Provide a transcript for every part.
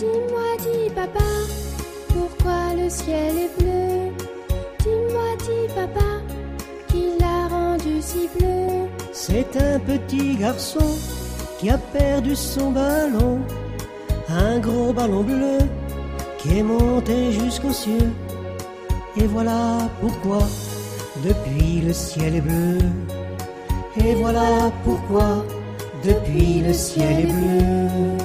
dis papa, pourquoi le ciel est bleu? Dis-moi, dis papa, qui l'a rendu si bleu? C'est un petit garçon qui a perdu son ballon, un gros ballon bleu qui est monté jusqu'aux cieux. Et voilà pourquoi depuis le ciel est bleu. Et voilà pourquoi depuis le ciel est bleu.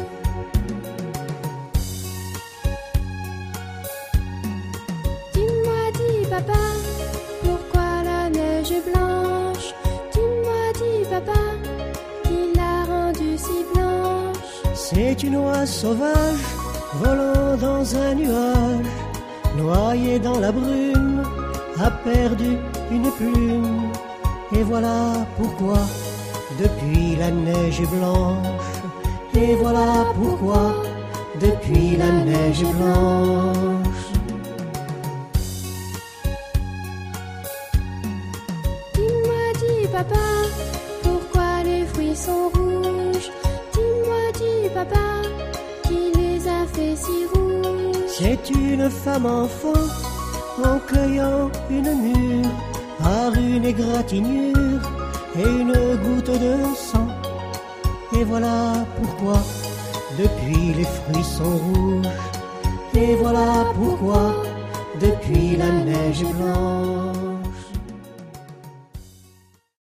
C'est une oie sauvage volant dans un nuage, noyée dans la brume, a perdu une plume. Et voilà pourquoi depuis la neige blanche. Et voilà pourquoi depuis la neige blanche. Dis-moi, dis papa, pourquoi les fruits sont rouges? Qui les a fait si C'est une femme enfant en cueillant une mûre par une égratignure et une goutte de sang. Et voilà pourquoi depuis les fruits sont rouges. Et voilà pourquoi depuis la neige blanche.